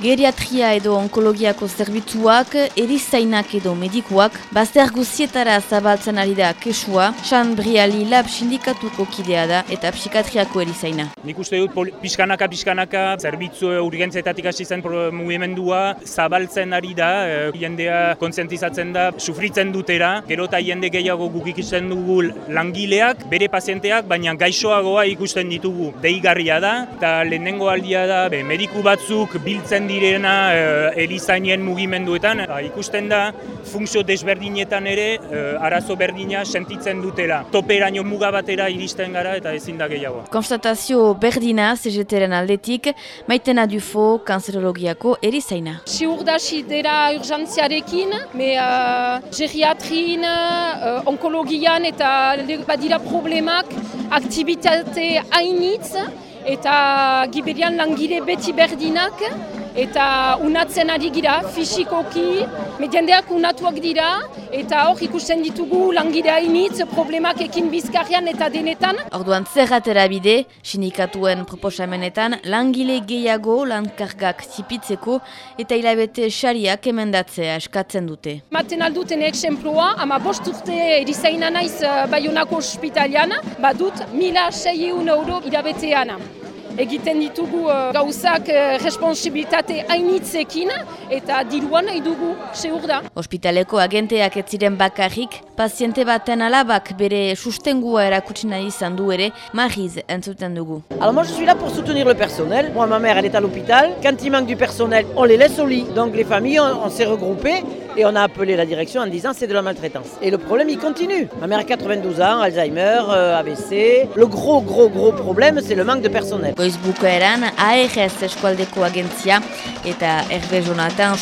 Geriatria edo onkologiako zerbitzuak, erizainak edo medikuak, bazter guzietara zabaltzen ari da kesua, San Briali Lab sindikatuko kidea da eta psikatriako erizaina. Nik uste dut pixkanaka pixkanaka zerbitzu urgentzetatik hasi zen mugimendua zabaltzen ari da, e, jendea kontzientizatzen da, sufritzen dutera, gero eta jende gehiago guk ikusten dugu langileak, bere pazienteak, baina gaixoagoa ikusten ditugu deigarria da, eta lehenengo aldia da, be, mediku batzuk biltzen direna e, erizainien mugimenduetan, ba, ikusten da, funkzio desberdinetan ere, e, arazo berdina sentitzen dutela. Toperaino muga batera iristen gara eta ezin da gehiago. Konstatazio berdina CGTren aldetik, maitena dufo kanzerologiako erizaina. Siur da sidera urgentziarekin, me uh, geriatrin, uh, onkologian eta badira problemak, aktivitate hainitz, eta giberian langile beti berdinak, eta unatzen ari gira, fisikoki, mediandeak unatuak dira, eta hor ikusten ditugu langidea initz, problemak ekin bizkarrian eta denetan. Orduan zerratera bide, sinikatuen proposamenetan, langile gehiago lankargak zipitzeko eta hilabete xariak emendatzea eskatzen dute. Maten alduten eksemploa, ama bost urte erizaina naiz uh, Bayonako ospitalian, badut mila seieun euro irabetean egiten ditugu uh, gauzak uh, responsibilitate hainitzekin eta diruan nahi dugu, seur da. Hospitaleko agenteak ez ziren bakarrik, paziente baten alabak bere sustengua erakutsi nahi izan du ere, mariz entzuten dugu. Alors moi je suis là pour soutenir le personnel. Moi ma mère elle est à l'hôpital. Quand il manque du personnel, on les laisse au lit. Donc les familles on, on s'est regroupés et on a appelé la direction en disant c'est de la maltraitance. Et le problème il continue. Ma mère a 92 ans, Alzheimer, euh, AVC. Le gros gros gros problème c'est le manque de personnel. ARS Jonathan.